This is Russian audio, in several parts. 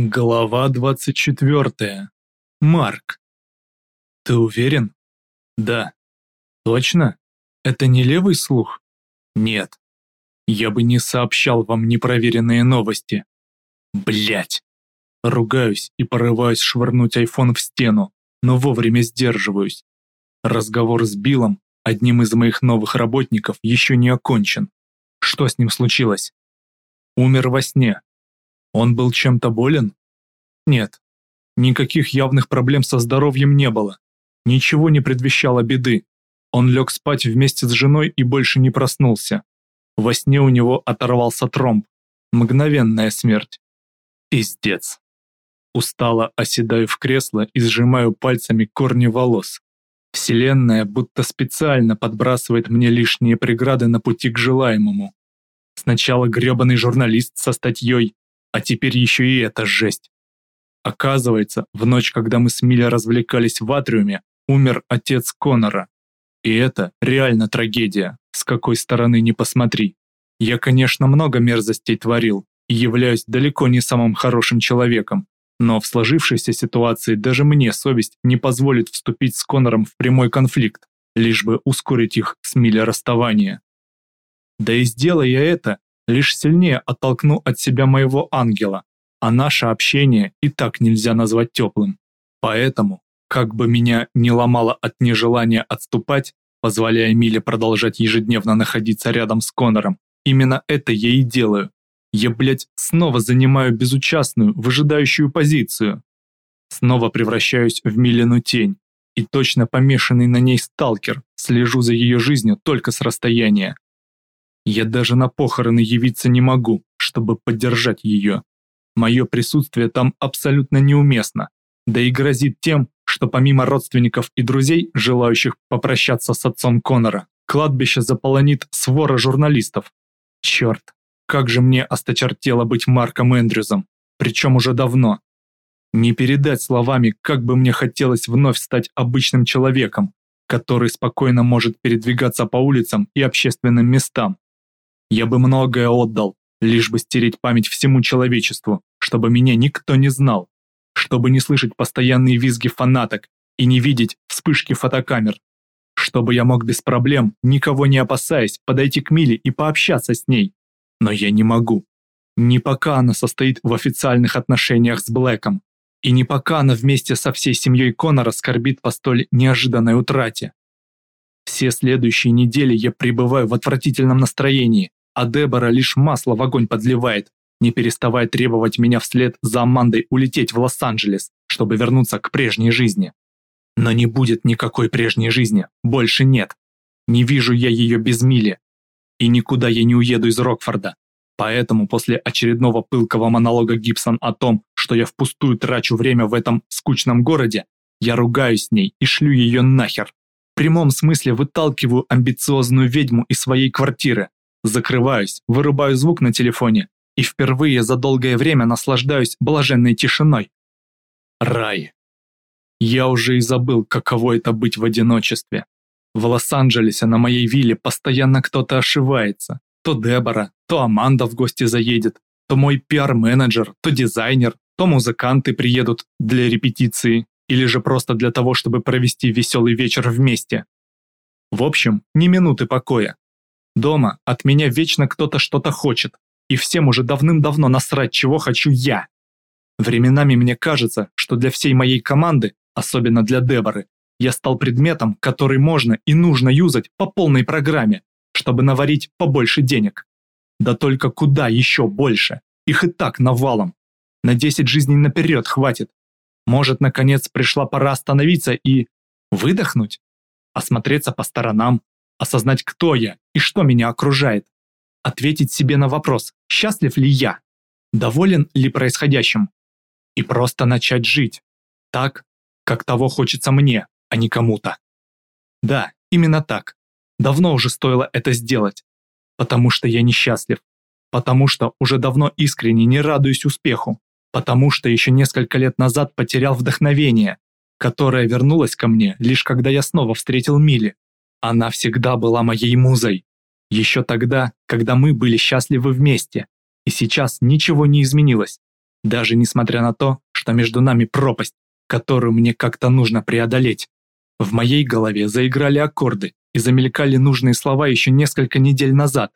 Глава 24. Марк. Ты уверен? Да. Точно? Это не левый слух? Нет. Я бы не сообщал вам непроверенные новости. Блять. Ругаюсь и порываюсь швырнуть айфон в стену, но вовремя сдерживаюсь. Разговор с Биллом, одним из моих новых работников, еще не окончен. Что с ним случилось? Умер во сне, он был чем-то болен? Нет. Никаких явных проблем со здоровьем не было. Ничего не предвещало беды. Он лег спать вместе с женой и больше не проснулся. Во сне у него оторвался тромб. Мгновенная смерть. Пиздец. Устало оседаю в кресло и сжимаю пальцами корни волос. Вселенная будто специально подбрасывает мне лишние преграды на пути к желаемому. Сначала грёбаный журналист со статьей, а теперь еще и эта жесть. Оказывается, в ночь, когда мы с Милли развлекались в атриуме, умер отец Конора. И это реально трагедия, с какой стороны не посмотри. Я, конечно, много мерзостей творил и являюсь далеко не самым хорошим человеком, но в сложившейся ситуации даже мне совесть не позволит вступить с Конором в прямой конфликт, лишь бы ускорить их с Милли расставание. Да и сделая это, лишь сильнее оттолкну от себя моего ангела, а наше общение и так нельзя назвать теплым. Поэтому, как бы меня не ломало от нежелания отступать, позволяя Миле продолжать ежедневно находиться рядом с Конором, именно это я и делаю. Я, блядь, снова занимаю безучастную, выжидающую позицию. Снова превращаюсь в Милину тень, и точно помешанный на ней сталкер, слежу за ее жизнью только с расстояния. Я даже на похороны явиться не могу, чтобы поддержать ее. Мое присутствие там абсолютно неуместно, да и грозит тем, что помимо родственников и друзей, желающих попрощаться с отцом Конора, кладбище заполонит свора журналистов. Черт, как же мне осточертело быть Марком Эндрюзом, причем уже давно. Не передать словами, как бы мне хотелось вновь стать обычным человеком, который спокойно может передвигаться по улицам и общественным местам, я бы многое отдал, лишь бы стереть память всему человечеству, чтобы меня никто не знал, чтобы не слышать постоянные визги фанаток и не видеть вспышки фотокамер, чтобы я мог без проблем, никого не опасаясь, подойти к Миле и пообщаться с ней. Но я не могу. Не пока она состоит в официальных отношениях с Блэком, и не пока она вместе со всей семьей Конора скорбит по столь неожиданной утрате. Все следующие недели я пребываю в отвратительном настроении, а Дебора лишь масло в огонь подливает, не переставая требовать меня вслед за Амандой улететь в Лос-Анджелес, чтобы вернуться к прежней жизни. Но не будет никакой прежней жизни, больше нет. Не вижу я ее без Мили. И никуда я не уеду из Рокфорда. Поэтому после очередного пылкого монолога Гибсон о том, что я впустую трачу время в этом скучном городе, я ругаюсь с ней и шлю ее нахер. В прямом смысле выталкиваю амбициозную ведьму из своей квартиры, Закрываюсь, вырубаю звук на телефоне и впервые за долгое время наслаждаюсь блаженной тишиной. Рай. Я уже и забыл, каково это быть в одиночестве. В Лос-Анджелесе на моей вилле постоянно кто-то ошивается. То Дебора, то Аманда в гости заедет, то мой пиар-менеджер, то дизайнер, то музыканты приедут для репетиции или же просто для того, чтобы провести веселый вечер вместе. В общем, ни минуты покоя. Дома от меня вечно кто-то что-то хочет, и всем уже давным-давно насрать, чего хочу я. Временами мне кажется, что для всей моей команды, особенно для Деборы, я стал предметом, который можно и нужно юзать по полной программе, чтобы наварить побольше денег. Да только куда еще больше? Их и так навалом. На 10 жизней наперед хватит. Может, наконец пришла пора остановиться и... выдохнуть? Осмотреться по сторонам, осознать, кто я и что меня окружает, ответить себе на вопрос, счастлив ли я, доволен ли происходящим, и просто начать жить так, как того хочется мне, а не кому-то. Да, именно так. Давно уже стоило это сделать, потому что я несчастлив, потому что уже давно искренне не радуюсь успеху, потому что еще несколько лет назад потерял вдохновение, которое вернулось ко мне лишь когда я снова встретил Мили, она всегда была моей музой. Еще тогда, когда мы были счастливы вместе. И сейчас ничего не изменилось. Даже несмотря на то, что между нами пропасть, которую мне как-то нужно преодолеть. В моей голове заиграли аккорды и замелькали нужные слова еще несколько недель назад.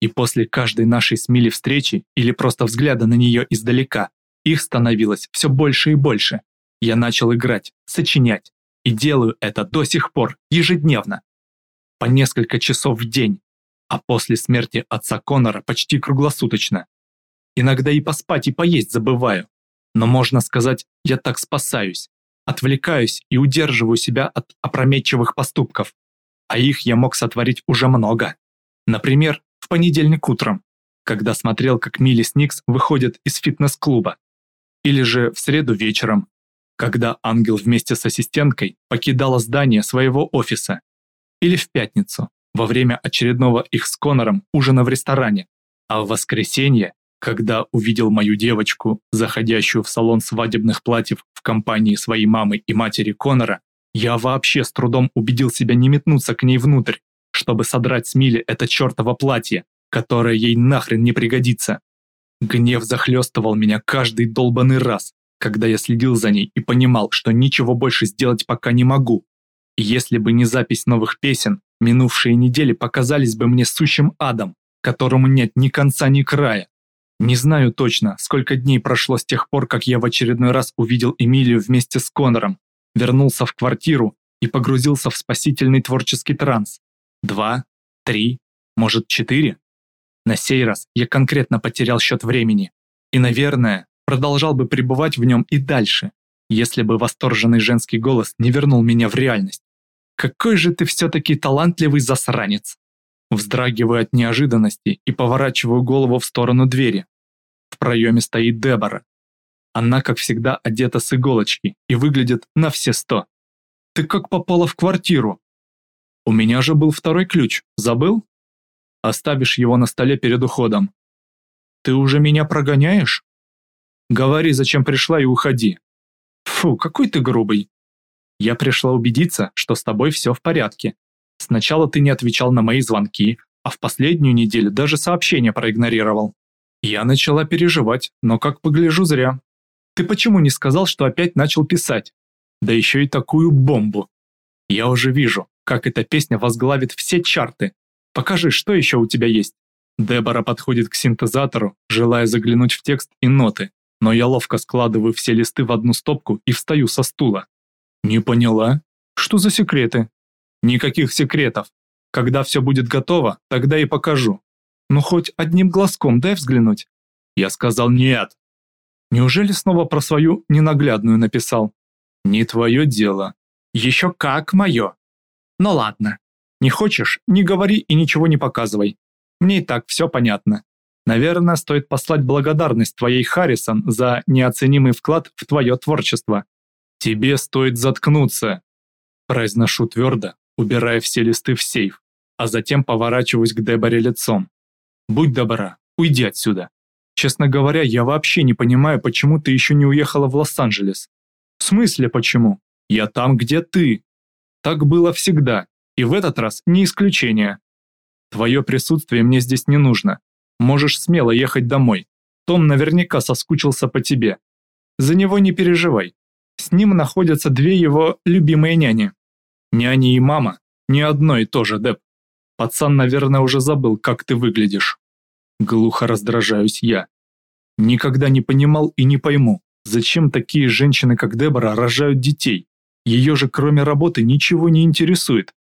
И после каждой нашей с Милли встречи или просто взгляда на нее издалека, их становилось все больше и больше. Я начал играть, сочинять. И делаю это до сих пор, ежедневно. По несколько часов в день. А после смерти отца Конора почти круглосуточно. Иногда и поспать, и поесть забываю. Но можно сказать, я так спасаюсь. Отвлекаюсь и удерживаю себя от опрометчивых поступков. А их я мог сотворить уже много. Например, в понедельник утром, когда смотрел, как Милли Сникс выходит из фитнес-клуба. Или же в среду вечером, когда ангел вместе с ассистенткой покидала здание своего офиса. Или в пятницу, во время очередного их с Конором ужина в ресторане. А в воскресенье, когда увидел мою девочку, заходящую в салон свадебных платьев в компании своей мамы и матери Конора, я вообще с трудом убедил себя не метнуться к ней внутрь, чтобы содрать с Мили это чертово платье, которое ей нахрен не пригодится. Гнев захлестывал меня каждый долбанный раз, когда я следил за ней и понимал, что ничего больше сделать пока не могу. Если бы не запись новых песен, минувшие недели показались бы мне сущим адом, которому нет ни конца, ни края. Не знаю точно, сколько дней прошло с тех пор, как я в очередной раз увидел Эмилию вместе с Конором, вернулся в квартиру и погрузился в спасительный творческий транс. Два, три, может четыре? На сей раз я конкретно потерял счет времени. И, наверное, продолжал бы пребывать в нем и дальше, если бы восторженный женский голос не вернул меня в реальность. «Какой же ты все-таки талантливый засранец!» Вздрагиваю от неожиданности и поворачиваю голову в сторону двери. В проеме стоит Дебора. Она, как всегда, одета с иголочки и выглядит на все сто. «Ты как попала в квартиру?» «У меня же был второй ключ, забыл?» Оставишь его на столе перед уходом. «Ты уже меня прогоняешь?» «Говори, зачем пришла и уходи». «Фу, какой ты грубый!» «Я пришла убедиться, что с тобой все в порядке, Сначала ты не отвечал на мои звонки, а в последнюю неделю даже сообщения проигнорировал. Я начала переживать, но как погляжу зря. Ты почему не сказал, что опять начал писать? Да еще и такую бомбу. Я уже вижу, как эта песня возглавит все чарты. Покажи, что еще у тебя есть. Дебора подходит к синтезатору, желая заглянуть в текст и ноты, но я ловко складываю все листы в одну стопку и встаю со стула. Не поняла? Что за секреты? Никаких секретов. Когда все будет готово, тогда и покажу. Ну хоть одним глазком дай взглянуть. Я сказал нет. Неужели снова про свою ненаглядную написал? Не твое дело. Еще как мое. Ну ладно. Не хочешь, не говори и ничего не показывай. Мне и так все понятно. Наверное, стоит послать благодарность твоей Харрисон за неоценимый вклад в твое творчество. Тебе стоит заткнуться. Произношу твердо, убирая все листы в сейф, а затем поворачиваюсь к Деборе лицом. «Будь добра, уйди отсюда. Честно говоря, я вообще не понимаю, почему ты еще не уехала в Лос-Анджелес. В смысле почему? Я там, где ты. Так было всегда, и в этот раз не исключение. Твое присутствие мне здесь не нужно. Можешь смело ехать домой. Том наверняка соскучился по тебе. За него не переживай. С ним находятся две его любимые няни. Няня и мама не одно и то же, Деп. Пацан, наверное, уже забыл, как ты выглядишь. Глухо раздражаюсь я. Никогда не понимал и не пойму, зачем такие женщины, как Дебора, рожают детей. Ее же кроме работы ничего не интересует.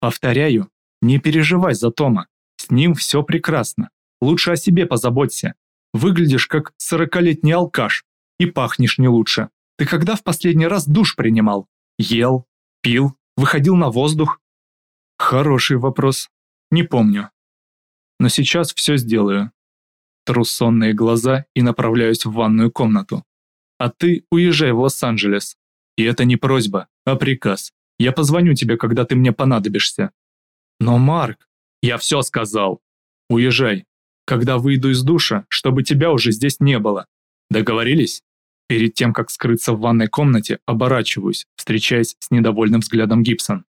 Повторяю, не переживай за Тома. С ним все прекрасно. Лучше о себе позаботься. Выглядишь как сорокалетний алкаш и пахнешь не лучше. Ты когда в последний раз душ принимал? Ел? Пил? Выходил на воздух? Хороший вопрос. Не помню. Но сейчас все сделаю. Тру сонные глаза и направляюсь в ванную комнату. А ты уезжай в Лос-Анджелес. И это не просьба, а приказ. Я позвоню тебе, когда ты мне понадобишься. Но, Марк, я все сказал. Уезжай. Когда выйду из душа, чтобы тебя уже здесь не было. Договорились? Перед тем, как скрыться в ванной комнате, оборачиваюсь, встречаясь с недовольным взглядом Гибсон.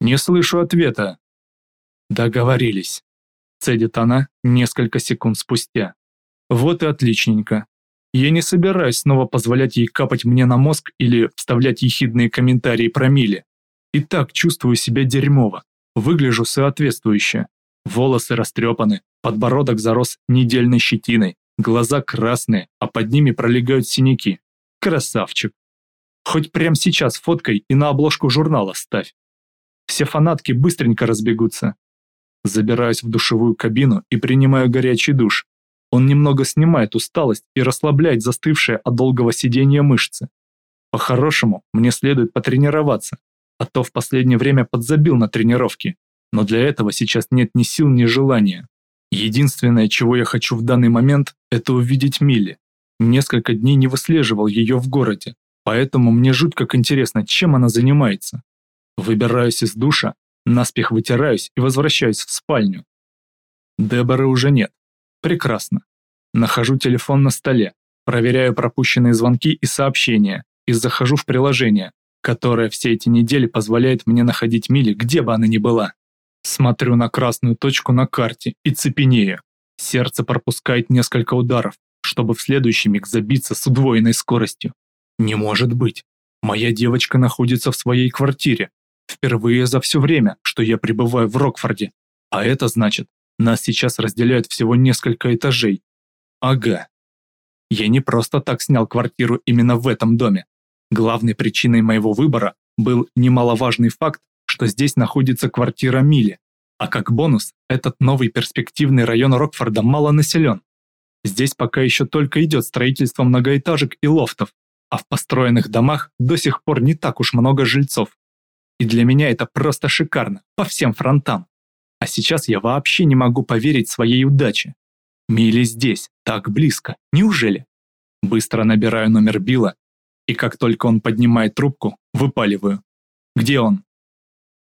«Не слышу ответа». «Договорились», — цедит она несколько секунд спустя. «Вот и отличненько. Я не собираюсь снова позволять ей капать мне на мозг или вставлять ехидные комментарии про Мили. И так чувствую себя дерьмово. Выгляжу соответствующе. Волосы растрепаны, подбородок зарос недельной щетиной, глаза красные, а под ними пролегают синяки. Красавчик. Хоть прямо сейчас фоткой и на обложку журнала ставь. Все фанатки быстренько разбегутся. Забираюсь в душевую кабину и принимаю горячий душ. Он немного снимает усталость и расслабляет застывшие от долгого сидения мышцы. По-хорошему, мне следует потренироваться, а то в последнее время подзабил на тренировки, но для этого сейчас нет ни сил, ни желания. Единственное, чего я хочу в данный момент, это увидеть Милли. Несколько дней не выслеживал ее в городе, поэтому мне жутко интересно, чем она занимается. Выбираюсь из душа, наспех вытираюсь и возвращаюсь в спальню. Деборы уже нет. Прекрасно. Нахожу телефон на столе, проверяю пропущенные звонки и сообщения и захожу в приложение, которое все эти недели позволяет мне находить Мили, где бы она ни была. Смотрю на красную точку на карте и цепенею. Сердце пропускает несколько ударов, чтобы в следующий миг забиться с удвоенной скоростью. Не может быть. Моя девочка находится в своей квартире. Впервые за все время, что я пребываю в Рокфорде. А это значит, нас сейчас разделяют всего несколько этажей. Ага. Я не просто так снял квартиру именно в этом доме. Главной причиной моего выбора был немаловажный факт, что здесь находится квартира Мили, а как бонус, этот новый перспективный район Рокфорда мало населен. Здесь пока еще только идет строительство многоэтажек и лофтов, а в построенных домах до сих пор не так уж много жильцов. И для меня это просто шикарно, по всем фронтам. А сейчас я вообще не могу поверить своей удаче. Мили здесь, так близко, неужели? Быстро набираю номер Билла, и как только он поднимает трубку, выпаливаю. Где он?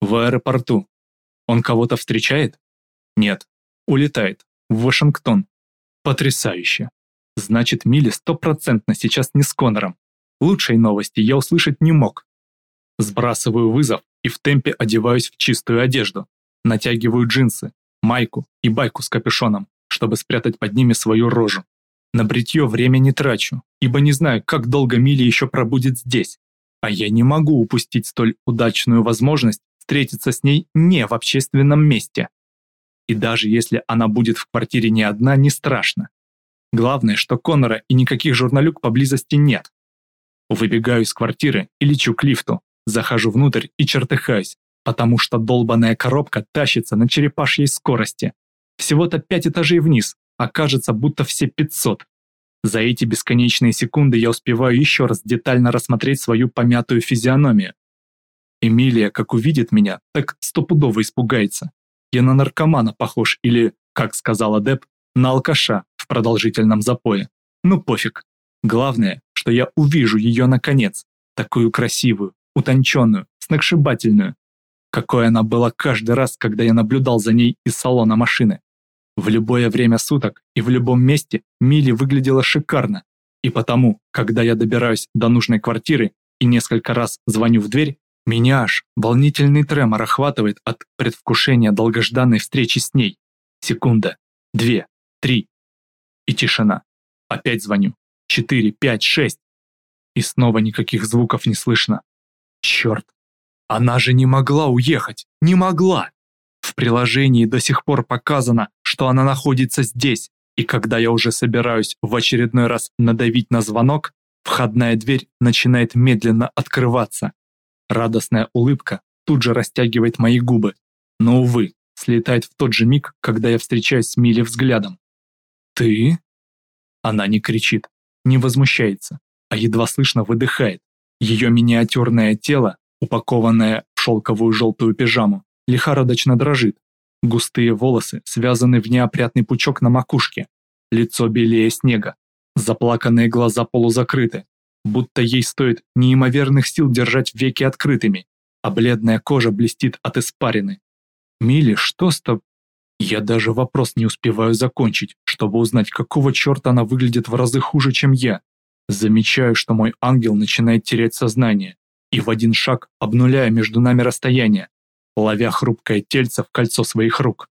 В аэропорту. Он кого-то встречает? Нет. Улетает. В Вашингтон. Потрясающе. Значит, Милли стопроцентно сейчас не с Конором. Лучшей новости я услышать не мог. Сбрасываю вызов и в темпе одеваюсь в чистую одежду. Натягиваю джинсы, майку и байку с капюшоном, чтобы спрятать под ними свою рожу. На бритье время не трачу, ибо не знаю, как долго Милли еще пробудет здесь. А я не могу упустить столь удачную возможность встретиться с ней не в общественном месте. И даже если она будет в квартире не одна, не страшно. Главное, что Конора и никаких журналюк поблизости нет. Выбегаю из квартиры и лечу к лифту, захожу внутрь и чертыхаюсь, потому что долбаная коробка тащится на черепашьей скорости. Всего-то пять этажей вниз, а кажется, будто все 500. За эти бесконечные секунды я успеваю еще раз детально рассмотреть свою помятую физиономию. Эмилия, как увидит меня, так стопудово испугается. Я на наркомана похож или, как сказала Деп, на алкаша в продолжительном запое. Ну пофиг. Главное, что я увижу ее наконец. Такую красивую, утонченную, сногсшибательную. Какой она была каждый раз, когда я наблюдал за ней из салона машины. В любое время суток и в любом месте Милли выглядела шикарно. И потому, когда я добираюсь до нужной квартиры и несколько раз звоню в дверь, меня аж волнительный тремор охватывает от предвкушения долгожданной встречи с ней. Секунда, две, три. И тишина. Опять звоню. Четыре, пять, шесть. И снова никаких звуков не слышно. Черт. Она же не могла уехать. Не могла. В приложении до сих пор показано, что она находится здесь. И когда я уже собираюсь в очередной раз надавить на звонок, входная дверь начинает медленно открываться. Радостная улыбка тут же растягивает мои губы, но, увы, слетает в тот же миг, когда я встречаюсь с Милли взглядом. «Ты?» Она не кричит, не возмущается, а едва слышно выдыхает. Ее миниатюрное тело, упакованное в шелковую желтую пижаму, лихорадочно дрожит. Густые волосы связаны в неопрятный пучок на макушке, лицо белее снега, заплаканные глаза полузакрыты, будто ей стоит неимоверных сил держать веки открытыми, а бледная кожа блестит от испарины. «Милли, что с тобой?» Я даже вопрос не успеваю закончить, чтобы узнать, какого черта она выглядит в разы хуже, чем я. Замечаю, что мой ангел начинает терять сознание, и в один шаг обнуляя между нами расстояние, ловя хрупкое тельце в кольцо своих рук.